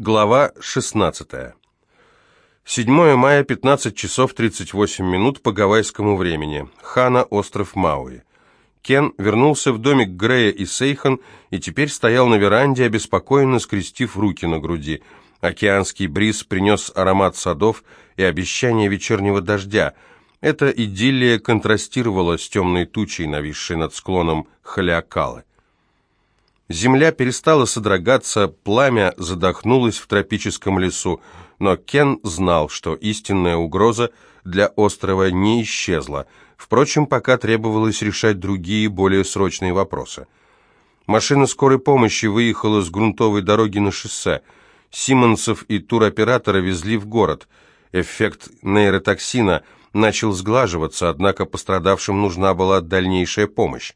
Глава 16. 7 мая, 15 часов 38 минут по гавайскому времени. Хана, остров Мауи. Кен вернулся в домик Грея и Сейхан и теперь стоял на веранде, обеспокоенно скрестив руки на груди. Океанский бриз принес аромат садов и обещание вечернего дождя. Эта идиллия контрастировала с темной тучей, нависшей над склоном Халиакалы. Земля перестала содрогаться, пламя задохнулось в тропическом лесу, но Кен знал, что истинная угроза для острова не исчезла. Впрочем, пока требовалось решать другие, более срочные вопросы. Машина скорой помощи выехала с грунтовой дороги на шоссе. Симонсов и туроператора везли в город. Эффект нейротоксина начал сглаживаться, однако пострадавшим нужна была дальнейшая помощь.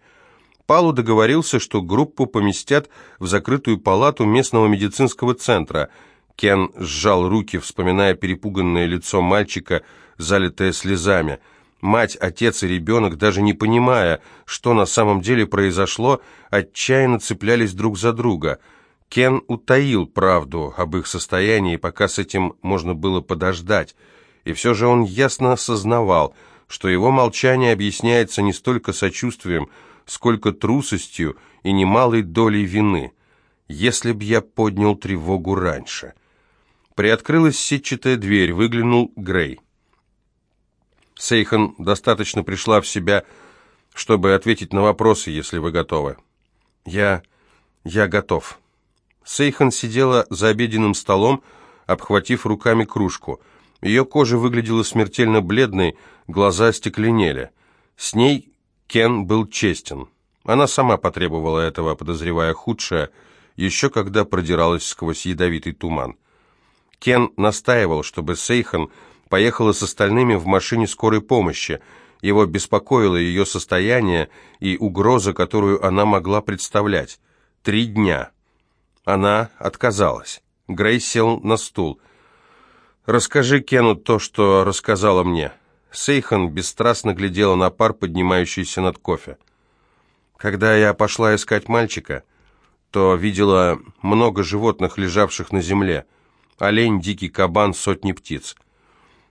Палу договорился, что группу поместят в закрытую палату местного медицинского центра. Кен сжал руки, вспоминая перепуганное лицо мальчика, залитое слезами. Мать, отец и ребенок, даже не понимая, что на самом деле произошло, отчаянно цеплялись друг за друга. Кен утаил правду об их состоянии, пока с этим можно было подождать. И все же он ясно осознавал, что его молчание объясняется не столько сочувствием, сколько трусостью и немалой долей вины. Если б я поднял тревогу раньше. Приоткрылась сетчатая дверь, выглянул Грей. Сейхан достаточно пришла в себя, чтобы ответить на вопросы, если вы готовы. Я... я готов. Сейхан сидела за обеденным столом, обхватив руками кружку. Ее кожа выглядела смертельно бледной, глаза стекленели. С ней Кен был честен. Она сама потребовала этого, подозревая худшее, еще когда продиралась сквозь ядовитый туман. Кен настаивал, чтобы Сейхан поехала с остальными в машине скорой помощи. Его беспокоило ее состояние и угроза, которую она могла представлять. Три дня. Она отказалась. Грей сел на стул. «Расскажи Кену то, что рассказала мне». Сейхан бесстрастно глядела на пар, поднимающийся над кофе. Когда я пошла искать мальчика, то видела много животных, лежавших на земле. Олень, дикий кабан, сотни птиц.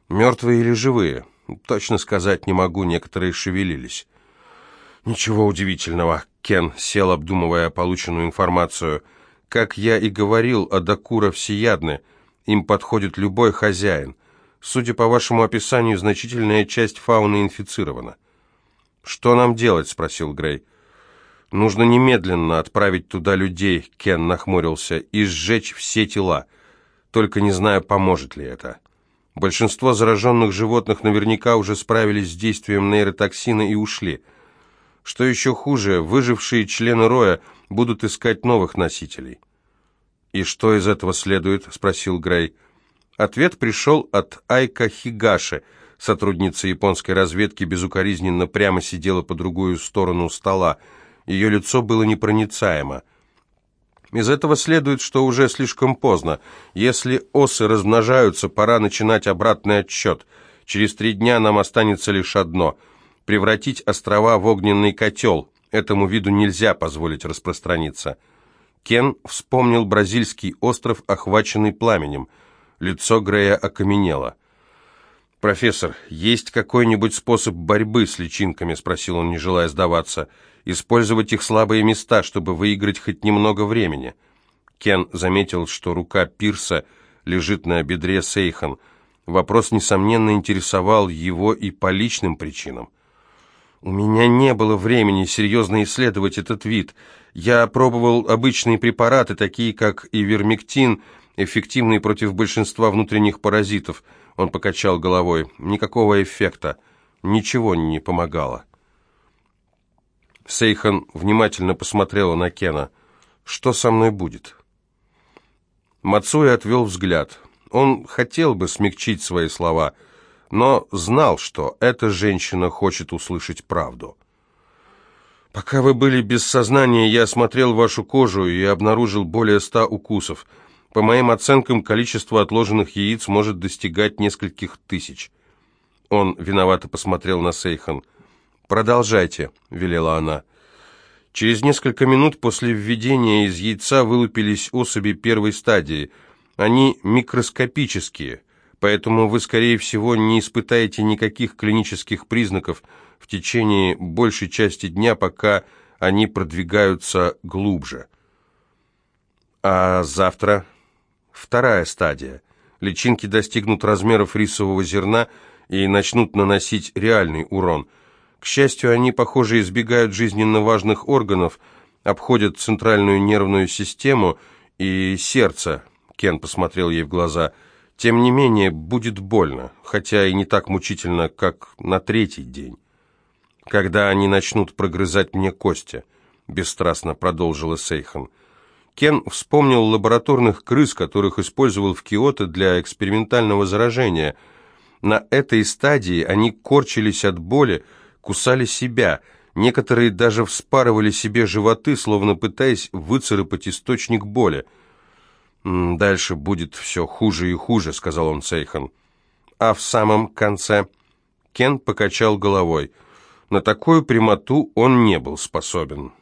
Мертвые или живые? Точно сказать не могу, некоторые шевелились. Ничего удивительного. Кен сел, обдумывая полученную информацию. Как я и говорил, адакура всеядны. Им подходит любой хозяин. Судя по вашему описанию, значительная часть фауны инфицирована. «Что нам делать?» — спросил Грей. «Нужно немедленно отправить туда людей», — Кен нахмурился, «и сжечь все тела. Только не знаю, поможет ли это. Большинство зараженных животных наверняка уже справились с действием нейротоксина и ушли. Что еще хуже, выжившие члены Роя будут искать новых носителей». «И что из этого следует?» — спросил Грей. Ответ пришел от Айка Хигаши. Сотрудница японской разведки безукоризненно прямо сидела по другую сторону стола. Ее лицо было непроницаемо. Из этого следует, что уже слишком поздно. Если осы размножаются, пора начинать обратный отсчет. Через три дня нам останется лишь одно – превратить острова в огненный котел. Этому виду нельзя позволить распространиться. Кен вспомнил бразильский остров, охваченный пламенем – Лицо Грея окаменело. «Профессор, есть какой-нибудь способ борьбы с личинками?» — спросил он, не желая сдаваться. «Использовать их слабые места, чтобы выиграть хоть немного времени». Кен заметил, что рука Пирса лежит на бедре Сейхан. Вопрос, несомненно, интересовал его и по личным причинам. «У меня не было времени серьезно исследовать этот вид. Я пробовал обычные препараты, такие как ивермектин, эффективный против большинства внутренних паразитов. Он покачал головой. Никакого эффекта. Ничего не помогало. Сейхан внимательно посмотрела на Кена. «Что со мной будет?» Мацуи отвел взгляд. Он хотел бы смягчить свои слова, но знал, что эта женщина хочет услышать правду. «Пока вы были без сознания, я осмотрел вашу кожу и обнаружил более ста укусов. По моим оценкам, количество отложенных яиц может достигать нескольких тысяч. Он виновато посмотрел на Сейхан. «Продолжайте», — велела она. Через несколько минут после введения из яйца вылупились особи первой стадии. Они микроскопические, поэтому вы, скорее всего, не испытаете никаких клинических признаков в течение большей части дня, пока они продвигаются глубже. А завтра вторая стадия. Личинки достигнут размеров рисового зерна и начнут наносить реальный урон. К счастью, они, похоже, избегают жизненно важных органов, обходят центральную нервную систему и сердце. Кен посмотрел ей в глаза. Тем не менее, будет больно, хотя и не так мучительно, как на третий день. Когда они начнут прогрызать мне кости, бесстрастно продолжила Сейхан. Кен вспомнил лабораторных крыс, которых использовал в Киото для экспериментального заражения. На этой стадии они корчились от боли, кусали себя, некоторые даже вспарывали себе животы, словно пытаясь выцарапать источник боли. «Дальше будет все хуже и хуже», — сказал он Сейхан. А в самом конце Кен покачал головой. На такую прямоту он не был способен.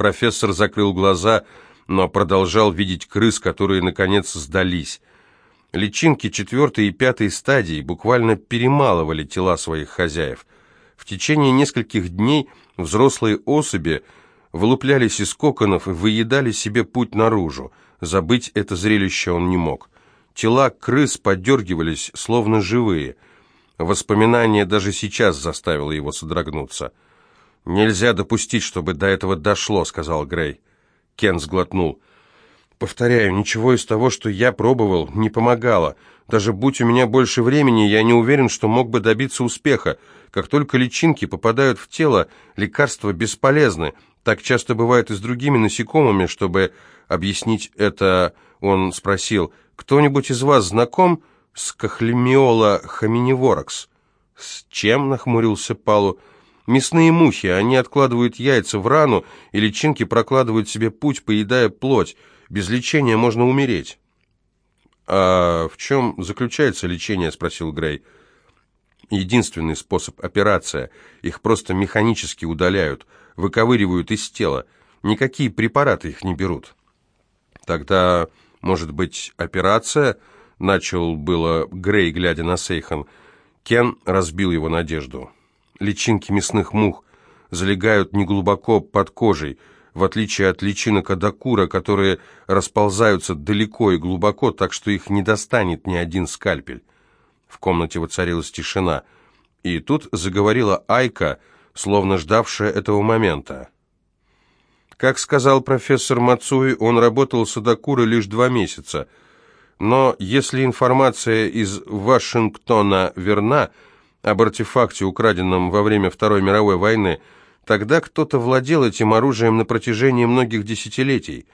Профессор закрыл глаза, но продолжал видеть крыс, которые, наконец, сдались. Личинки четвертой и пятой стадии буквально перемалывали тела своих хозяев. В течение нескольких дней взрослые особи вылуплялись из коконов и выедали себе путь наружу. Забыть это зрелище он не мог. Тела крыс подергивались, словно живые. Воспоминание даже сейчас заставило его содрогнуться. «Нельзя допустить, чтобы до этого дошло», — сказал Грей. Кен сглотнул. «Повторяю, ничего из того, что я пробовал, не помогало. Даже будь у меня больше времени, я не уверен, что мог бы добиться успеха. Как только личинки попадают в тело, лекарства бесполезны. Так часто бывает и с другими насекомыми. Чтобы объяснить это, он спросил, «Кто-нибудь из вас знаком с Кахлемиола хаминеворакс?» «С чем?» — нахмурился Палу. Мясные мухи, они откладывают яйца в рану, и личинки прокладывают себе путь, поедая плоть. Без лечения можно умереть. «А в чем заключается лечение?» – спросил Грей. «Единственный способ – операция. Их просто механически удаляют, выковыривают из тела. Никакие препараты их не берут». «Тогда, может быть, операция?» – начал было Грей, глядя на Сейхан. Кен разбил его надежду личинки мясных мух залегают неглубоко под кожей, в отличие от личинок адакура, которые расползаются далеко и глубоко, так что их не достанет ни один скальпель. В комнате воцарилась тишина, и тут заговорила Айка, словно ждавшая этого момента. Как сказал профессор Мацуи, он работал с Адакурой лишь два месяца. Но если информация из Вашингтона верна, об артефакте, украденном во время Второй мировой войны, тогда кто-то владел этим оружием на протяжении многих десятилетий.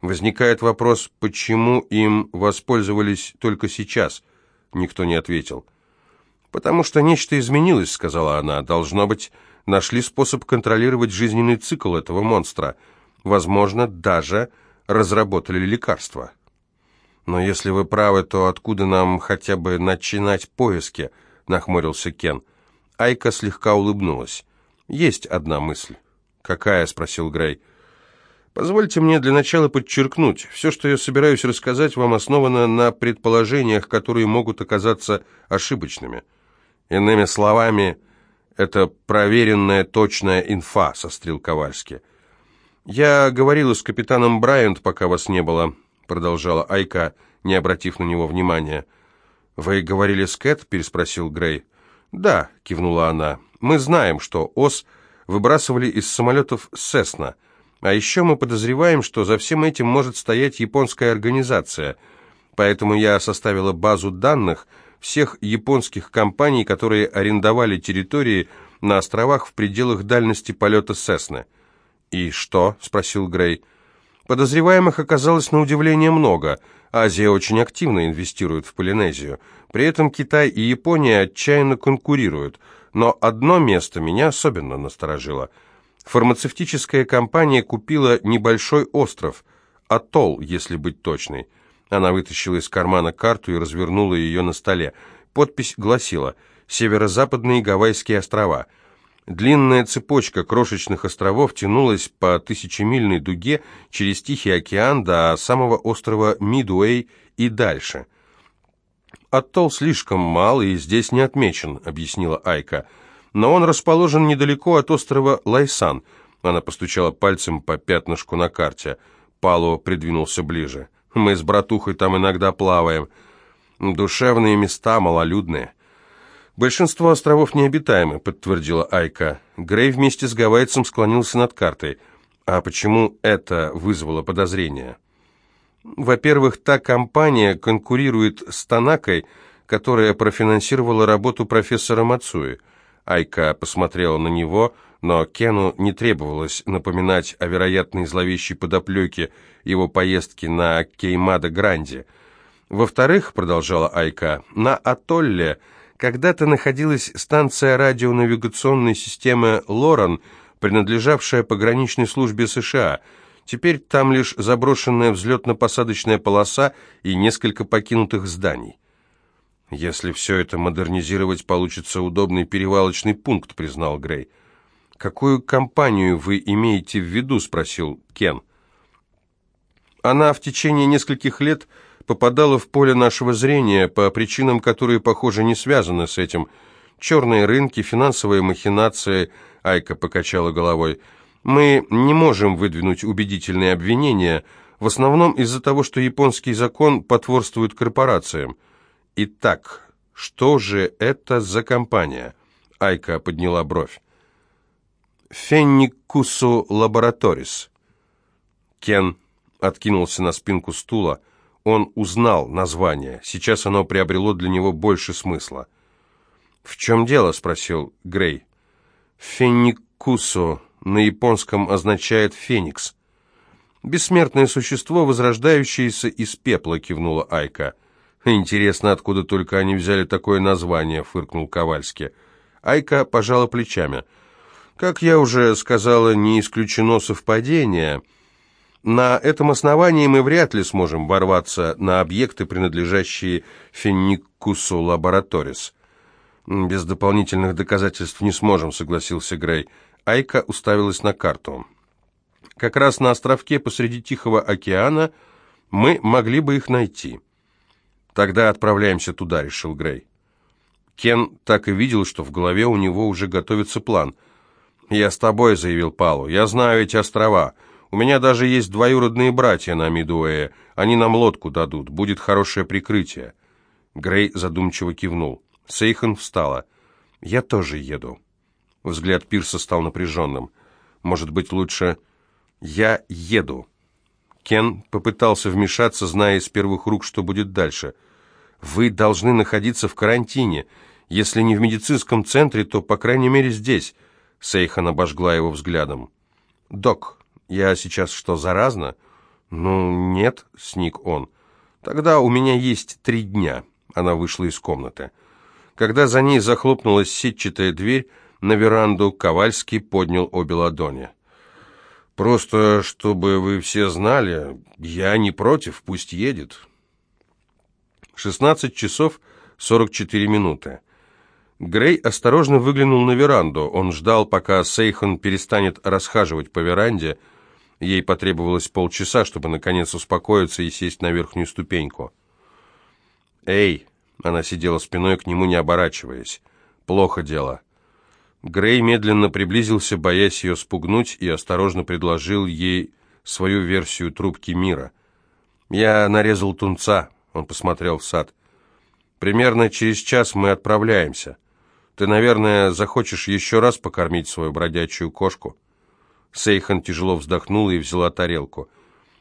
Возникает вопрос, почему им воспользовались только сейчас? Никто не ответил. «Потому что нечто изменилось», — сказала она. «Должно быть, нашли способ контролировать жизненный цикл этого монстра. Возможно, даже разработали лекарство». «Но если вы правы, то откуда нам хотя бы начинать поиски?» Нахмурился Кен. Айка слегка улыбнулась. «Есть одна мысль». «Какая?» — спросил Грей. «Позвольте мне для начала подчеркнуть, все, что я собираюсь рассказать вам, основано на предположениях, которые могут оказаться ошибочными. Иными словами, это проверенная точная инфа», — сострил Ковальский. «Я говорила с капитаном Брайант, пока вас не было», — продолжала Айка, не обратив на него внимания. «Вы говорили с Кэт?» – переспросил Грей. «Да», – кивнула она. «Мы знаем, что ОС выбрасывали из самолетов «Сесна». А еще мы подозреваем, что за всем этим может стоять японская организация. Поэтому я составила базу данных всех японских компаний, которые арендовали территории на островах в пределах дальности полета «Сесны». «И что?» – спросил Грей. Подозреваемых оказалось на удивление много. Азия очень активно инвестирует в Полинезию. При этом Китай и Япония отчаянно конкурируют. Но одно место меня особенно насторожило. Фармацевтическая компания купила небольшой остров, атолл, если быть точной. Она вытащила из кармана карту и развернула ее на столе. Подпись гласила «Северо-западные Гавайские острова». Длинная цепочка крошечных островов тянулась по тысячемильной дуге через Тихий океан до самого острова Мидуэй и дальше. «Атолл слишком мал и здесь не отмечен», — объяснила Айка. «Но он расположен недалеко от острова Лайсан». Она постучала пальцем по пятнышку на карте. Пало придвинулся ближе. «Мы с братухой там иногда плаваем. Душевные места, малолюдные». «Большинство островов необитаемы», — подтвердила Айка. Грей вместе с гавайцем склонился над картой. «А почему это вызвало подозрение?» «Во-первых, та компания конкурирует с Танакой, которая профинансировала работу профессора Мацуи». Айка посмотрела на него, но Кену не требовалось напоминать о вероятной зловещей подоплеке его поездки на Кеймада-Гранди. «Во-вторых», — продолжала Айка, — «на Атолле...» Когда-то находилась станция радионавигационной системы «Лорен», принадлежавшая пограничной службе США. Теперь там лишь заброшенная взлетно-посадочная полоса и несколько покинутых зданий. «Если все это модернизировать, получится удобный перевалочный пункт», — признал Грей. «Какую компанию вы имеете в виду?» — спросил Кен. Она в течение нескольких лет попадала в поле нашего зрения по причинам, которые, похоже, не связаны с этим. Черные рынки, финансовые махинации, Айка покачала головой. Мы не можем выдвинуть убедительные обвинения, в основном из-за того, что японский закон потворствует корпорациям. Итак, что же это за компания? Айка подняла бровь. Фенникусу Лабораторис. Кен откинулся на спинку стула. Он узнал название. Сейчас оно приобрело для него больше смысла. «В чем дело?» — спросил Грей. «Феникусо» на японском означает «феникс». «Бессмертное существо, возрождающееся из пепла», — кивнула Айка. «Интересно, откуда только они взяли такое название», — фыркнул Ковальский. Айка пожала плечами. «Как я уже сказала, не исключено совпадение». На этом основании мы вряд ли сможем ворваться на объекты, принадлежащие Фенникусу Лабораторис. Без дополнительных доказательств не сможем, согласился Грей. Айка уставилась на карту. Как раз на островке посреди Тихого океана мы могли бы их найти. Тогда отправляемся туда, решил Грей. Кен так и видел, что в голове у него уже готовится план. «Я с тобой», — заявил Палу. «Я знаю эти острова». У меня даже есть двоюродные братья на Мидуэе. Они нам лодку дадут. Будет хорошее прикрытие». Грей задумчиво кивнул. Сейхан встала. «Я тоже еду». Взгляд Пирса стал напряженным. «Может быть, лучше...» «Я еду». Кен попытался вмешаться, зная из первых рук, что будет дальше. «Вы должны находиться в карантине. Если не в медицинском центре, то, по крайней мере, здесь». Сейхан обожгла его взглядом. «Док, «Я сейчас что, заразна?» «Ну, нет», — сник он. «Тогда у меня есть три дня». Она вышла из комнаты. Когда за ней захлопнулась сетчатая дверь, на веранду Ковальский поднял обе ладони. «Просто, чтобы вы все знали, я не против, пусть едет». 16 часов 44 минуты. Грей осторожно выглянул на веранду. Он ждал, пока Сейхан перестанет расхаживать по веранде, Ей потребовалось полчаса, чтобы наконец успокоиться и сесть на верхнюю ступеньку. «Эй!» — она сидела спиной к нему, не оборачиваясь. «Плохо дело». Грей медленно приблизился, боясь ее спугнуть, и осторожно предложил ей свою версию трубки мира. «Я нарезал тунца», — он посмотрел в сад. «Примерно через час мы отправляемся. Ты, наверное, захочешь еще раз покормить свою бродячую кошку». Сейхан тяжело вздохнула и взяла тарелку.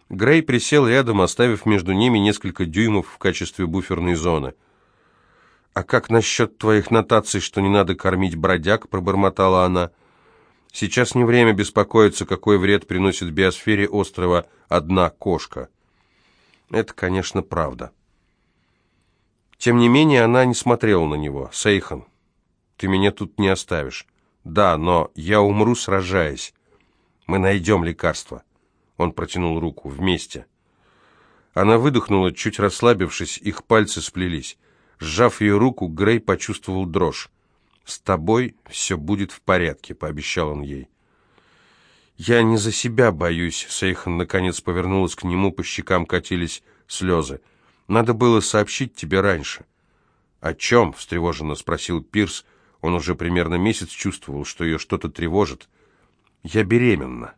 Грей присел рядом, оставив между ними несколько дюймов в качестве буферной зоны. «А как насчет твоих нотаций, что не надо кормить бродяг?» – пробормотала она. «Сейчас не время беспокоиться, какой вред приносит биосфере острова одна кошка». Это, конечно, правда. Тем не менее, она не смотрела на него. «Сейхан, ты меня тут не оставишь». «Да, но я умру, сражаясь. Мы найдем лекарство. Он протянул руку. Вместе. Она выдохнула, чуть расслабившись, их пальцы сплелись. Сжав ее руку, Грей почувствовал дрожь. «С тобой все будет в порядке», — пообещал он ей. «Я не за себя боюсь», — Сейхан наконец повернулась к нему, по щекам катились слезы. «Надо было сообщить тебе раньше». «О чем?» — встревоженно спросил Пирс. Он уже примерно месяц чувствовал, что ее что-то тревожит. «Я беременна».